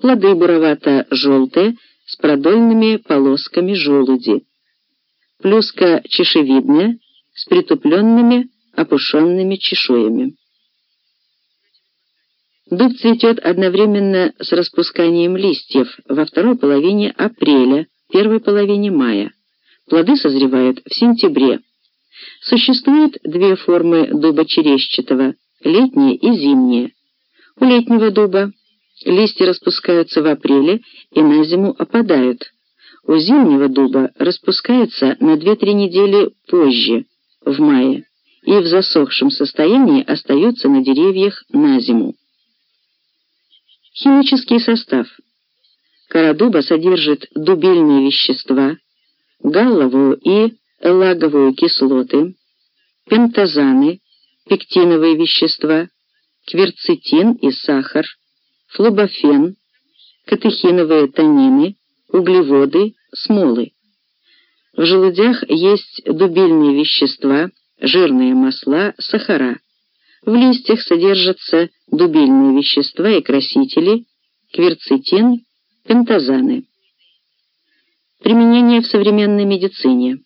Плоды буровато-желтые, с продольными полосками желуди. Плюска чешевидная, с притупленными, опушенными чешуями. Дуб цветет одновременно с распусканием листьев во второй половине апреля, первой половине мая. Плоды созревают в сентябре. Существует две формы дуба черещатого – летние и зимние. У летнего дуба листья распускаются в апреле и на зиму опадают. У зимнего дуба распускаются на 2-3 недели позже, в мае, и в засохшем состоянии остаются на деревьях на зиму. Химический состав. Кора дуба содержит дубильные вещества, галловую и элаговую кислоты, пентазаны, пектиновые вещества, кверцетин и сахар, флобофен, катехиновые танины, углеводы, смолы. В желудях есть дубильные вещества, жирные масла, сахара. В листьях содержатся дубильные вещества и красители, кверцетин, пентазаны. Применение в современной медицине.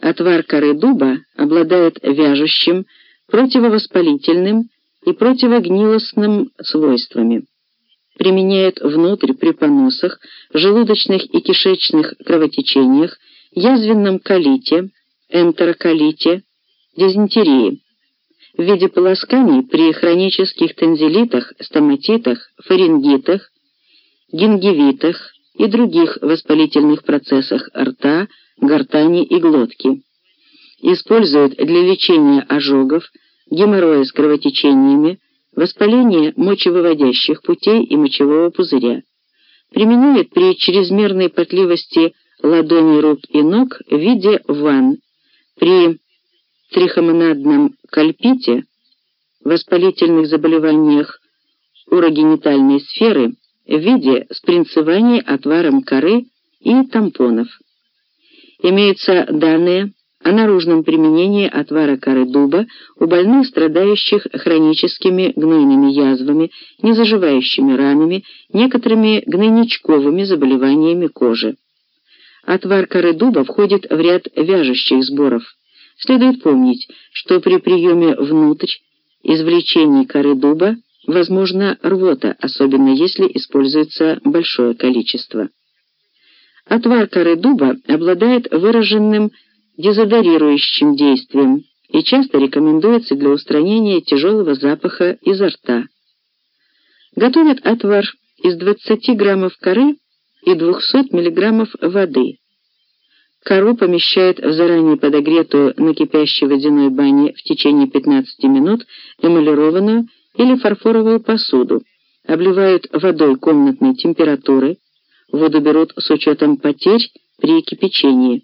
Отвар коры дуба обладает вяжущим, противовоспалительным и противогнилостным свойствами. Применяют внутрь при поносах, желудочных и кишечных кровотечениях, язвенном колите, энтероколите, дизентерии в виде полосканий при хронических тензилитах, стоматитах, фарингитах, гингивитах и других воспалительных процессах рта, гортани и глотки. Используют для лечения ожогов, геморроя с кровотечениями, воспаления мочевыводящих путей и мочевого пузыря. Применяют при чрезмерной потливости ладоней рук и ног в виде ванн, при трихомонадном кальпите, воспалительных заболеваниях урогенитальной сферы в виде спринцевания отваром коры и тампонов. Имеются данные о наружном применении отвара коры дуба у больных, страдающих хроническими гнойными язвами, незаживающими ранами, некоторыми гнойничковыми заболеваниями кожи. Отвар коры дуба входит в ряд вяжущих сборов – Следует помнить, что при приеме внутрь извлечения коры дуба возможна рвота, особенно если используется большое количество. Отвар коры дуба обладает выраженным дезодорирующим действием и часто рекомендуется для устранения тяжелого запаха изо рта. Готовят отвар из 20 граммов коры и 200 миллиграммов воды. Кору помещают в заранее подогретую на кипящей водяной бане в течение 15 минут эмалированную или фарфоровую посуду, обливают водой комнатной температуры, воду берут с учетом потерь при кипячении.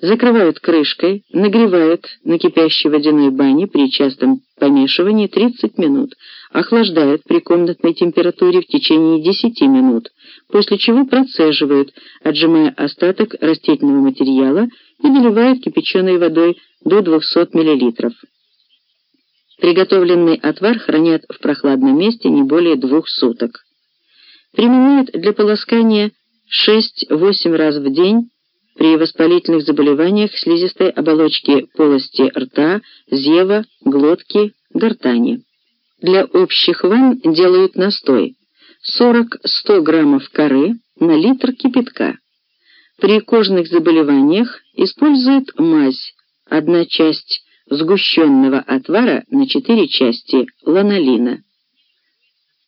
Закрывают крышкой, нагревают на кипящей водяной бане при частом помешивании 30 минут, охлаждают при комнатной температуре в течение 10 минут, после чего процеживают, отжимая остаток растительного материала и наливают кипяченой водой до 200 мл. Приготовленный отвар хранят в прохладном месте не более двух суток. Применяют для полоскания 6-8 раз в день при воспалительных заболеваниях слизистой оболочки полости рта, зева, глотки, гортани. Для общих ванн делают настой 40-100 граммов коры на литр кипятка. При кожных заболеваниях используют мазь, одна часть сгущенного отвара на 4 части ланолина.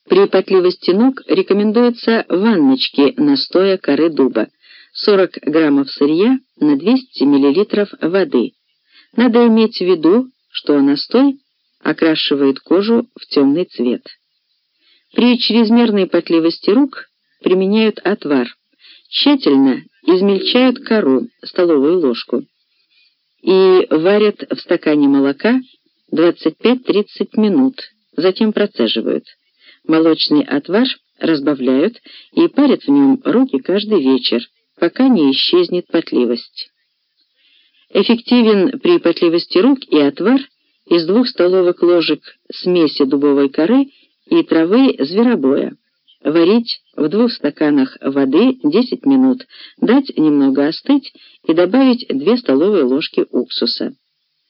При потливости ног рекомендуются ванночки настоя коры дуба, 40 граммов сырья на 200 миллилитров воды. Надо иметь в виду, что настой окрашивает кожу в темный цвет. При чрезмерной потливости рук применяют отвар. Тщательно измельчают кору, столовую ложку, и варят в стакане молока 25-30 минут, затем процеживают. Молочный отвар разбавляют и парят в нем руки каждый вечер, пока не исчезнет потливость. Эффективен при потливости рук и отвар из двух столовых ложек смеси дубовой коры и травы зверобоя. Варить в двух стаканах воды 10 минут, дать немного остыть и добавить 2 столовые ложки уксуса.